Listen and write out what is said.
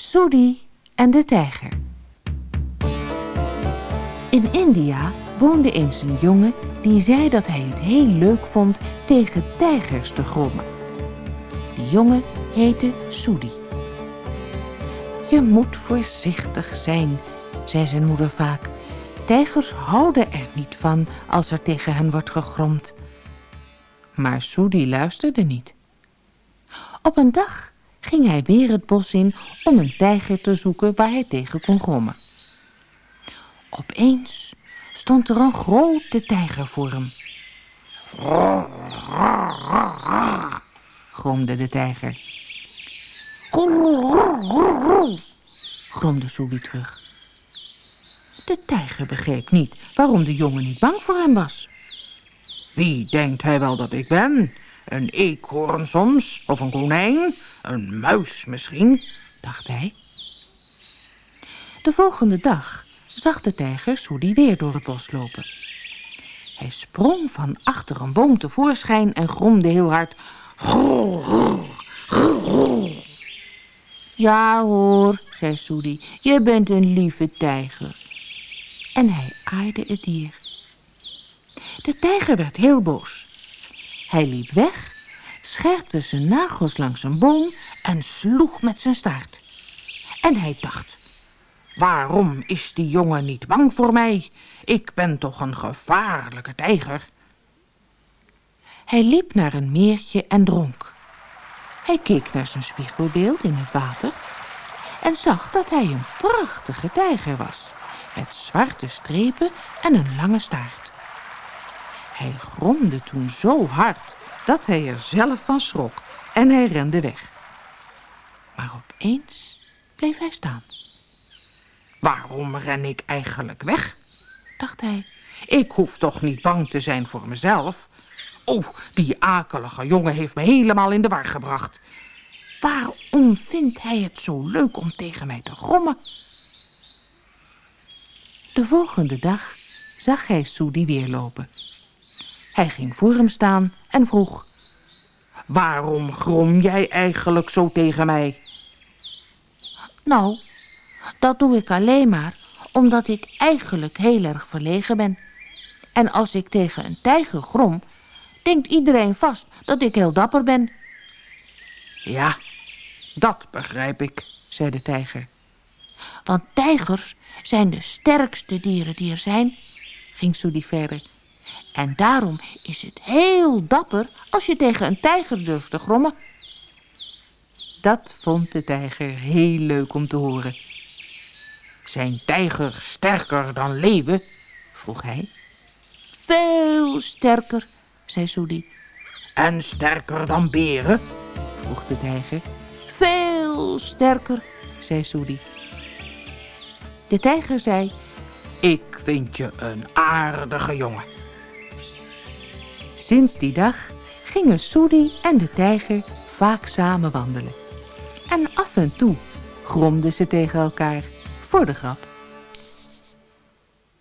Soedi en de tijger. In India woonde eens een jongen die zei dat hij het heel leuk vond tegen tijgers te grommen. Die jongen heette Soedi. Je moet voorzichtig zijn, zei zijn moeder vaak. Tijgers houden er niet van als er tegen hen wordt gegromd. Maar Soedi luisterde niet. Op een dag ging hij weer het bos in om een tijger te zoeken waar hij tegen kon grommen. Opeens stond er een grote tijger voor hem. gromde de tijger. gromde Soebi terug. De tijger begreep niet waarom de jongen niet bang voor hem was. Wie denkt hij wel dat ik ben? Een eekhoorn soms, of een konijn, een muis misschien, dacht hij. De volgende dag zag de tijger Soedi weer door het bos lopen. Hij sprong van achter een boom tevoorschijn en gromde heel hard. Ja hoor, zei Soedi, je bent een lieve tijger. En hij aaide het dier. De tijger werd heel boos. Hij liep weg, scherpte zijn nagels langs een boom en sloeg met zijn staart. En hij dacht, waarom is die jongen niet bang voor mij? Ik ben toch een gevaarlijke tijger. Hij liep naar een meertje en dronk. Hij keek naar zijn spiegelbeeld in het water en zag dat hij een prachtige tijger was, met zwarte strepen en een lange staart. Hij gromde toen zo hard dat hij er zelf van schrok en hij rende weg. Maar opeens bleef hij staan. Waarom ren ik eigenlijk weg? dacht hij. Ik hoef toch niet bang te zijn voor mezelf. Oh, die akelige jongen heeft me helemaal in de war gebracht. Waarom vindt hij het zo leuk om tegen mij te grommen? De volgende dag zag hij Soedi weer lopen. Hij ging voor hem staan en vroeg... Waarom grom jij eigenlijk zo tegen mij? Nou, dat doe ik alleen maar omdat ik eigenlijk heel erg verlegen ben. En als ik tegen een tijger grom, denkt iedereen vast dat ik heel dapper ben. Ja, dat begrijp ik, zei de tijger. Want tijgers zijn de sterkste dieren die er zijn, ging Soedi verder. En daarom is het heel dapper als je tegen een tijger durft te grommen. Dat vond de tijger heel leuk om te horen. Zijn tijgers sterker dan leeuwen? vroeg hij. Veel sterker, zei Soedi. En sterker dan beren? vroeg de tijger. Veel sterker, zei Soedi. De tijger zei... Ik vind je een aardige jongen. Sinds die dag gingen Soedi en de tijger vaak samen wandelen. En af en toe gromden ze tegen elkaar voor de grap.